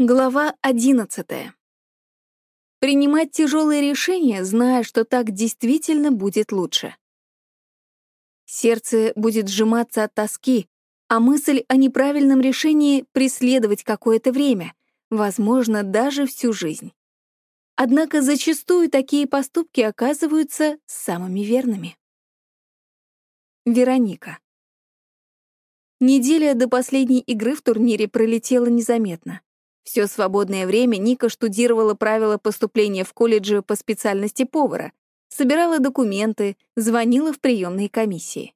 Глава одиннадцатая. Принимать тяжелые решения, зная, что так действительно будет лучше. Сердце будет сжиматься от тоски, а мысль о неправильном решении преследовать какое-то время, возможно, даже всю жизнь. Однако зачастую такие поступки оказываются самыми верными. Вероника. Неделя до последней игры в турнире пролетела незаметно. Все свободное время Ника штудировала правила поступления в колледже по специальности повара, собирала документы, звонила в приемные комиссии.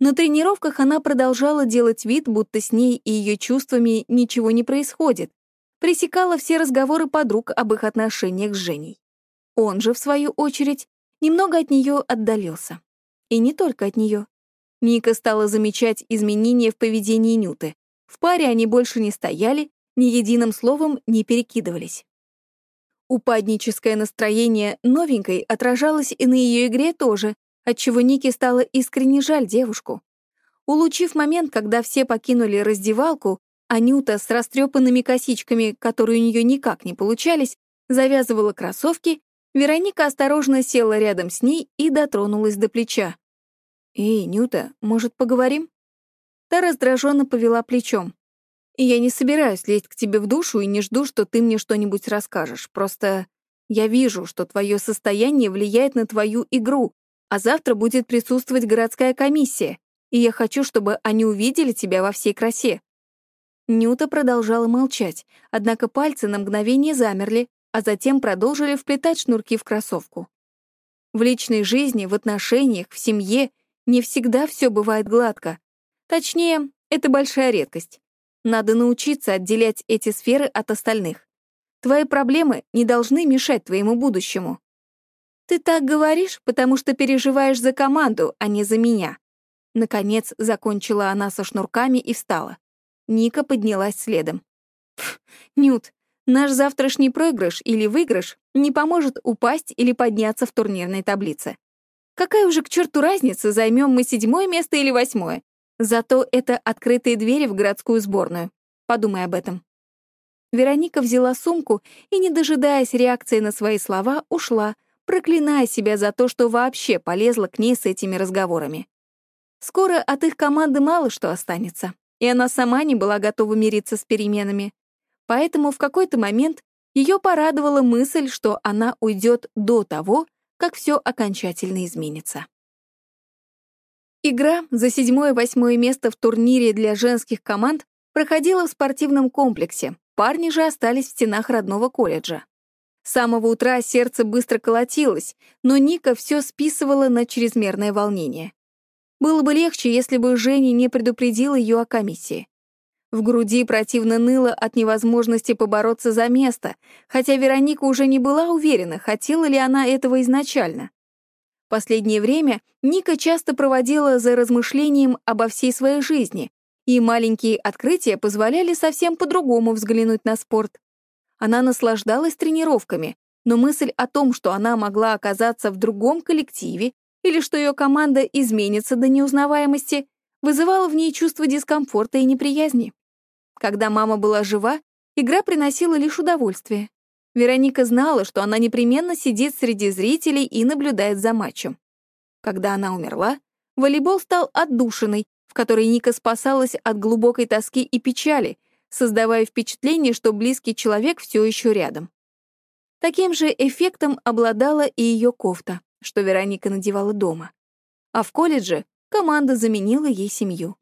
На тренировках она продолжала делать вид, будто с ней и ее чувствами ничего не происходит, пресекала все разговоры подруг об их отношениях с Женей. Он же, в свою очередь, немного от нее отдалился. И не только от нее. Ника стала замечать изменения в поведении Нюты. В паре они больше не стояли, ни единым словом не перекидывались. Упадническое настроение новенькой отражалось и на ее игре тоже, отчего Нике стало искренне жаль девушку. Улучив момент, когда все покинули раздевалку, Анюта с растрепанными косичками, которые у нее никак не получались, завязывала кроссовки, Вероника осторожно села рядом с ней и дотронулась до плеча. «Эй, Нюта, может, поговорим?» Та раздраженно повела плечом. И я не собираюсь лезть к тебе в душу и не жду, что ты мне что-нибудь расскажешь. Просто я вижу, что твое состояние влияет на твою игру, а завтра будет присутствовать городская комиссия, и я хочу, чтобы они увидели тебя во всей красе». Нюта продолжала молчать, однако пальцы на мгновение замерли, а затем продолжили вплетать шнурки в кроссовку. В личной жизни, в отношениях, в семье не всегда все бывает гладко. Точнее, это большая редкость. Надо научиться отделять эти сферы от остальных. Твои проблемы не должны мешать твоему будущему. Ты так говоришь, потому что переживаешь за команду, а не за меня. Наконец закончила она со шнурками и встала. Ника поднялась следом. Нют, наш завтрашний проигрыш или выигрыш не поможет упасть или подняться в турнирной таблице. Какая уже к черту разница, займем мы седьмое место или восьмое? Зато это открытые двери в городскую сборную. Подумай об этом. Вероника взяла сумку и, не дожидаясь реакции на свои слова, ушла, проклиная себя за то, что вообще полезла к ней с этими разговорами. Скоро от их команды мало что останется, и она сама не была готова мириться с переменами. Поэтому в какой-то момент ее порадовала мысль, что она уйдет до того, как все окончательно изменится. Игра за седьмое-восьмое место в турнире для женских команд проходила в спортивном комплексе, парни же остались в стенах родного колледжа. С самого утра сердце быстро колотилось, но Ника все списывала на чрезмерное волнение. Было бы легче, если бы Женя не предупредила ее о комиссии. В груди противно ныло от невозможности побороться за место, хотя Вероника уже не была уверена, хотела ли она этого изначально. Последнее время Ника часто проводила за размышлением обо всей своей жизни, и маленькие открытия позволяли совсем по-другому взглянуть на спорт. Она наслаждалась тренировками, но мысль о том, что она могла оказаться в другом коллективе или что ее команда изменится до неузнаваемости, вызывала в ней чувство дискомфорта и неприязни. Когда мама была жива, игра приносила лишь удовольствие. Вероника знала, что она непременно сидит среди зрителей и наблюдает за матчем. Когда она умерла, волейбол стал отдушиной, в которой Ника спасалась от глубокой тоски и печали, создавая впечатление, что близкий человек все еще рядом. Таким же эффектом обладала и ее кофта, что Вероника надевала дома. А в колледже команда заменила ей семью.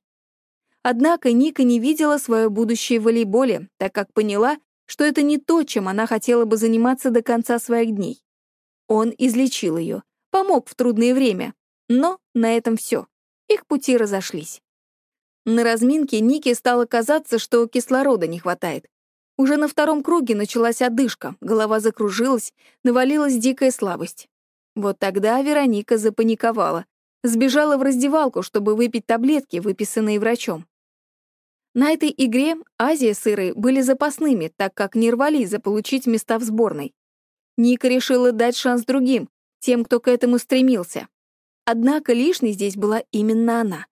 Однако Ника не видела свое будущее в волейболе, так как поняла, что это не то, чем она хотела бы заниматься до конца своих дней. Он излечил ее, помог в трудное время, но на этом все. Их пути разошлись. На разминке Нике стало казаться, что кислорода не хватает. Уже на втором круге началась одышка, голова закружилась, навалилась дикая слабость. Вот тогда Вероника запаниковала, сбежала в раздевалку, чтобы выпить таблетки, выписанные врачом. На этой игре Азия с Ирой были запасными, так как не рвались заполучить места в сборной. Ника решила дать шанс другим, тем, кто к этому стремился. Однако лишней здесь была именно она.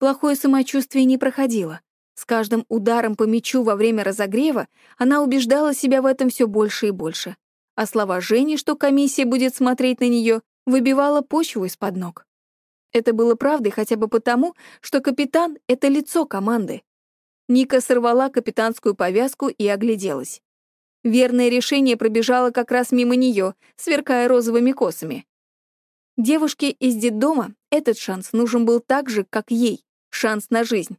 Плохое самочувствие не проходило. С каждым ударом по мячу во время разогрева она убеждала себя в этом все больше и больше. А слова Жени, что комиссия будет смотреть на нее, выбивала почву из-под ног. Это было правдой хотя бы потому, что капитан — это лицо команды. Ника сорвала капитанскую повязку и огляделась. Верное решение пробежало как раз мимо нее, сверкая розовыми косами. Девушке из детдома этот шанс нужен был так же, как ей, шанс на жизнь.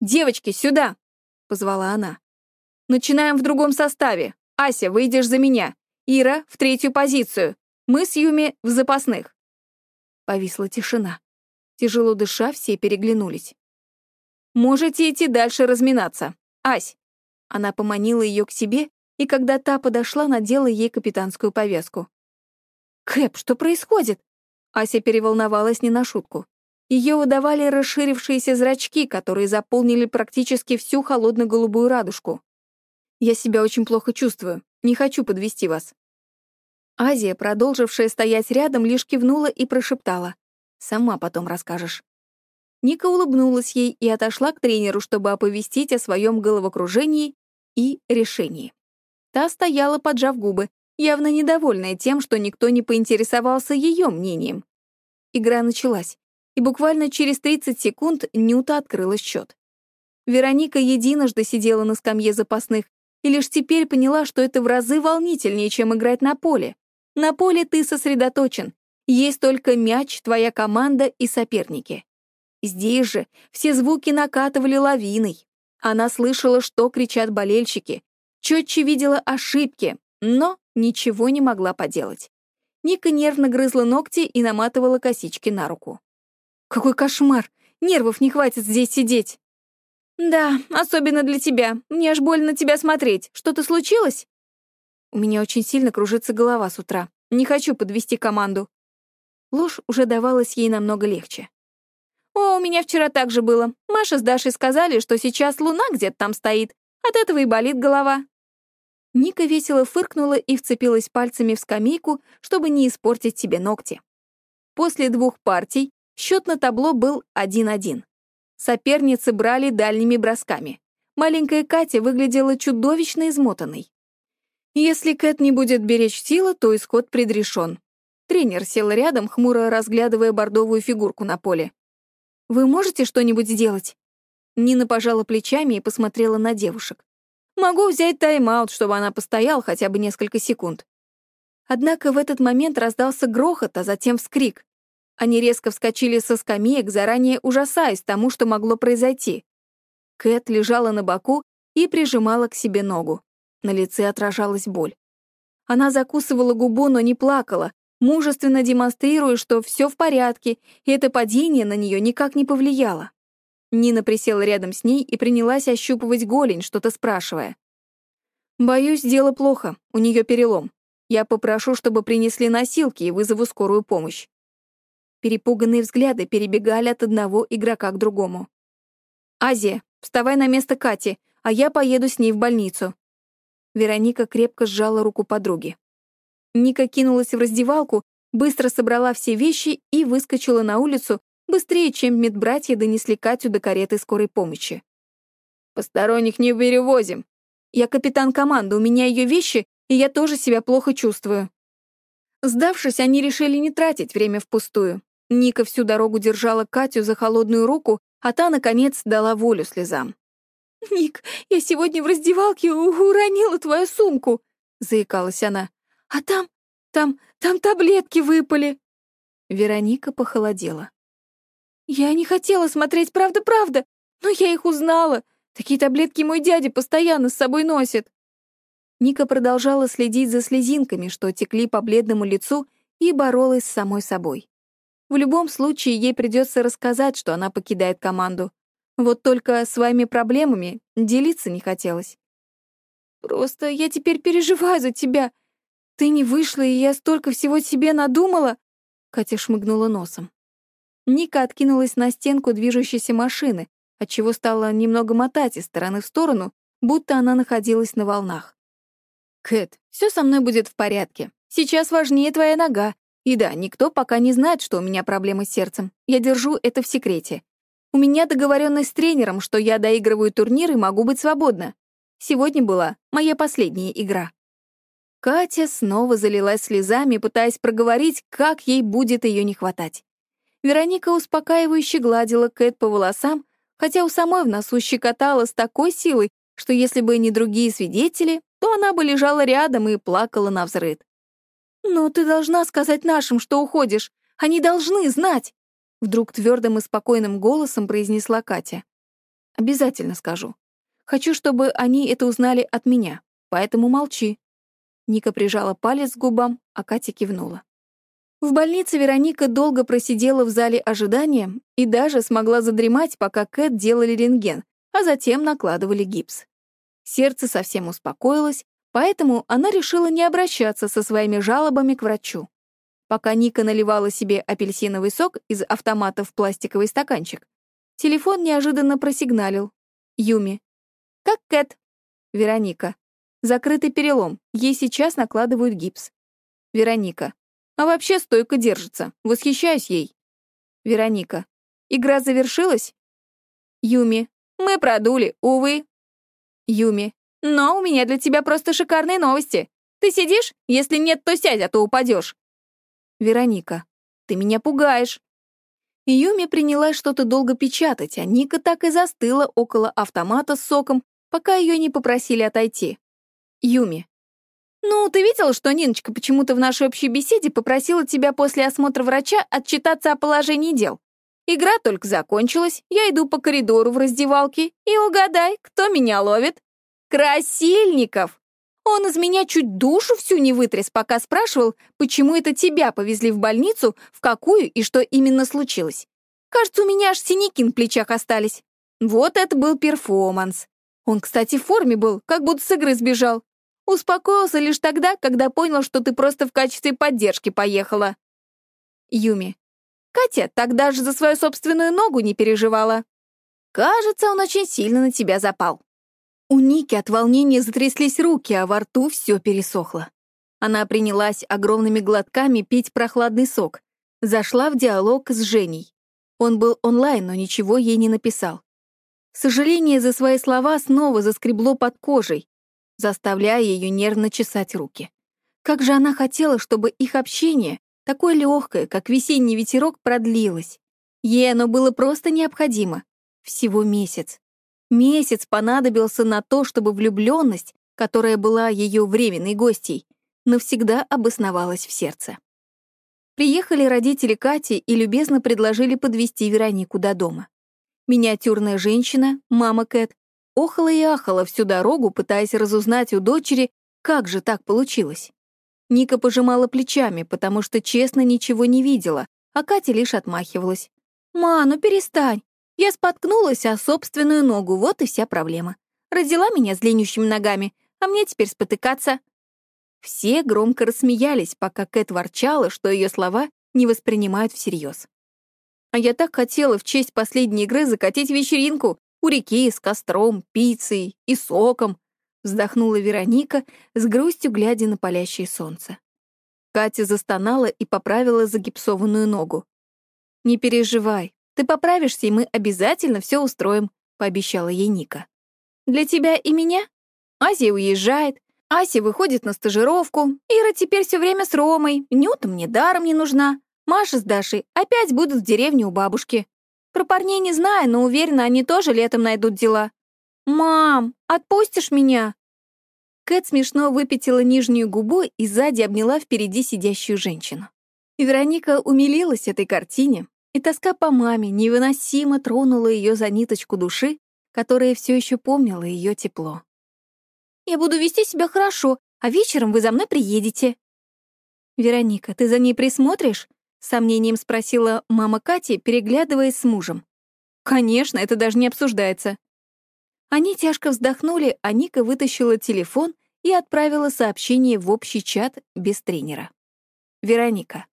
«Девочки, сюда!» — позвала она. «Начинаем в другом составе. Ася, выйдешь за меня. Ира — в третью позицию. Мы с Юми в запасных». Повисла тишина. Тяжело дыша, все переглянулись. «Можете идти дальше разминаться. Ась!» Она поманила ее к себе, и когда та подошла, надела ей капитанскую повязку. «Кэп, что происходит?» Ася переволновалась не на шутку. Ее выдавали расширившиеся зрачки, которые заполнили практически всю холодно-голубую радужку. «Я себя очень плохо чувствую. Не хочу подвести вас». Азия, продолжившая стоять рядом, лишь кивнула и прошептала. «Сама потом расскажешь». Ника улыбнулась ей и отошла к тренеру, чтобы оповестить о своем головокружении и решении. Та стояла, поджав губы, явно недовольная тем, что никто не поинтересовался ее мнением. Игра началась и буквально через 30 секунд Нюта открыла счет. Вероника единожды сидела на скамье запасных и лишь теперь поняла, что это в разы волнительнее, чем играть на поле. На поле ты сосредоточен, есть только мяч, твоя команда и соперники. Здесь же все звуки накатывали лавиной. Она слышала, что кричат болельщики, четче видела ошибки, но ничего не могла поделать. Ника нервно грызла ногти и наматывала косички на руку. Какой кошмар! Нервов не хватит здесь сидеть. Да, особенно для тебя. Мне аж больно тебя смотреть. Что-то случилось? У меня очень сильно кружится голова с утра. Не хочу подвести команду. Ложь уже давалась ей намного легче. О, у меня вчера так же было. Маша с Дашей сказали, что сейчас луна где-то там стоит. От этого и болит голова. Ника весело фыркнула и вцепилась пальцами в скамейку, чтобы не испортить себе ногти. После двух партий Счет на табло был 1-1. Соперницы брали дальними бросками. Маленькая Катя выглядела чудовищно измотанной. Если Кэт не будет беречь силы, то исход предрешен. Тренер сел рядом, хмуро разглядывая бордовую фигурку на поле. «Вы можете что-нибудь сделать?» Нина пожала плечами и посмотрела на девушек. «Могу взять тайм-аут, чтобы она постояла хотя бы несколько секунд». Однако в этот момент раздался грохот, а затем вскрик. Они резко вскочили со скамеек, заранее ужасаясь тому, что могло произойти. Кэт лежала на боку и прижимала к себе ногу. На лице отражалась боль. Она закусывала губу, но не плакала, мужественно демонстрируя, что все в порядке, и это падение на нее никак не повлияло. Нина присела рядом с ней и принялась ощупывать голень, что-то спрашивая. «Боюсь, дело плохо, у нее перелом. Я попрошу, чтобы принесли носилки и вызову скорую помощь. Перепуганные взгляды перебегали от одного игрока к другому. «Азия, вставай на место Кати, а я поеду с ней в больницу». Вероника крепко сжала руку подруги. Ника кинулась в раздевалку, быстро собрала все вещи и выскочила на улицу быстрее, чем медбратья донесли Катю до кареты скорой помощи. «Посторонних не перевозим. Я капитан команды, у меня ее вещи, и я тоже себя плохо чувствую». Сдавшись, они решили не тратить время впустую. Ника всю дорогу держала Катю за холодную руку, а та, наконец, дала волю слезам. «Ник, я сегодня в раздевалке уронила твою сумку», — заикалась она. «А там, там, там таблетки выпали». Вероника похолодела. «Я не хотела смотреть, правда-правда, но я их узнала. Такие таблетки мой дядя постоянно с собой носит». Ника продолжала следить за слезинками, что текли по бледному лицу, и боролась с самой собой. В любом случае, ей придется рассказать, что она покидает команду. Вот только своими проблемами делиться не хотелось. «Просто я теперь переживаю за тебя. Ты не вышла, и я столько всего себе надумала!» Катя шмыгнула носом. Ника откинулась на стенку движущейся машины, отчего стала немного мотать из стороны в сторону, будто она находилась на волнах. «Кэт, все со мной будет в порядке. Сейчас важнее твоя нога. И да, никто пока не знает, что у меня проблемы с сердцем. Я держу это в секрете. У меня договоренность с тренером, что я доигрываю турнир и могу быть свободна. Сегодня была моя последняя игра. Катя снова залилась слезами, пытаясь проговорить, как ей будет ее не хватать. Вероника успокаивающе гладила Кэт по волосам, хотя у самой в носу щекотала с такой силой, что если бы не другие свидетели, то она бы лежала рядом и плакала на взрыд. «Но ты должна сказать нашим, что уходишь. Они должны знать!» Вдруг твердым и спокойным голосом произнесла Катя. «Обязательно скажу. Хочу, чтобы они это узнали от меня, поэтому молчи». Ника прижала палец к губам, а Катя кивнула. В больнице Вероника долго просидела в зале ожидания и даже смогла задремать, пока Кэт делали рентген, а затем накладывали гипс. Сердце совсем успокоилось, поэтому она решила не обращаться со своими жалобами к врачу. Пока Ника наливала себе апельсиновый сок из автомата в пластиковый стаканчик, телефон неожиданно просигналил. Юми. «Как Кэт?» Вероника. Закрытый перелом. Ей сейчас накладывают гипс. Вероника. А вообще стойко держится. Восхищаюсь ей. Вероника. Игра завершилась? Юми. Мы продули, увы. Юми. Но у меня для тебя просто шикарные новости. Ты сидишь? Если нет, то сядь, а то упадешь. Вероника. Ты меня пугаешь. Юми принялась что-то долго печатать, а Ника так и застыла около автомата с соком, пока ее не попросили отойти. Юми. «Ну, ты видел, что Ниночка почему-то в нашей общей беседе попросила тебя после осмотра врача отчитаться о положении дел? Игра только закончилась, я иду по коридору в раздевалке, и угадай, кто меня ловит? Красильников! Он из меня чуть душу всю не вытряс, пока спрашивал, почему это тебя повезли в больницу, в какую и что именно случилось. Кажется, у меня аж синяки на плечах остались. Вот это был перформанс. Он, кстати, в форме был, как будто с игры сбежал. Успокоился лишь тогда, когда понял, что ты просто в качестве поддержки поехала. Юми. Катя тогда же за свою собственную ногу не переживала. Кажется, он очень сильно на тебя запал. У Ники от волнения затряслись руки, а во рту все пересохло. Она принялась огромными глотками пить прохладный сок. Зашла в диалог с Женей. Он был онлайн, но ничего ей не написал. Сожаление за свои слова снова заскребло под кожей заставляя ее нервно чесать руки. Как же она хотела, чтобы их общение, такое легкое, как весенний ветерок, продлилось. Ей оно было просто необходимо. Всего месяц. Месяц понадобился на то, чтобы влюбленность, которая была ее временной гостьей, навсегда обосновалась в сердце. Приехали родители Кати и любезно предложили подвести Веронику до дома. Миниатюрная женщина, мама Кэт, охала и ахала всю дорогу, пытаясь разузнать у дочери, как же так получилось. Ника пожимала плечами, потому что честно ничего не видела, а Катя лишь отмахивалась. «Ма, ну перестань! Я споткнулась о собственную ногу, вот и вся проблема. Родила меня с длиннющими ногами, а мне теперь спотыкаться». Все громко рассмеялись, пока Кэт ворчала, что ее слова не воспринимают всерьез. А я так хотела в честь последней игры закатить вечеринку, у реки с костром, пиццей и соком, вздохнула Вероника, с грустью глядя на палящее солнце. Катя застонала и поправила загипсованную ногу. «Не переживай, ты поправишься, и мы обязательно все устроим», — пообещала ей Ника. «Для тебя и меня? Азия уезжает, Ася выходит на стажировку, Ира теперь все время с Ромой, Нюта мне даром не нужна, Маша с Дашей опять будут в деревне у бабушки. Про парней не знаю, но уверена, они тоже летом найдут дела. «Мам, отпустишь меня?» Кэт смешно выпятила нижнюю губу и сзади обняла впереди сидящую женщину. Вероника умилилась этой картине, и тоска по маме невыносимо тронула ее за ниточку души, которая все еще помнила ее тепло. «Я буду вести себя хорошо, а вечером вы за мной приедете». «Вероника, ты за ней присмотришь?» — сомнением спросила мама Кати, переглядываясь с мужем. «Конечно, это даже не обсуждается». Они тяжко вздохнули, а Ника вытащила телефон и отправила сообщение в общий чат без тренера. Вероника.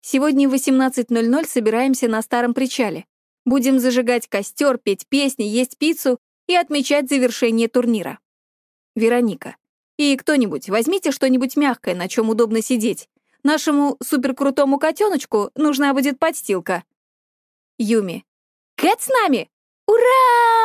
Сегодня в 18.00 собираемся на старом причале. Будем зажигать костер, петь песни, есть пиццу и отмечать завершение турнира. Вероника. И кто-нибудь, возьмите что-нибудь мягкое, на чем удобно сидеть. Нашему суперкрутому котеночку нужна будет подстилка. Юми. Кэт с нами? Ура!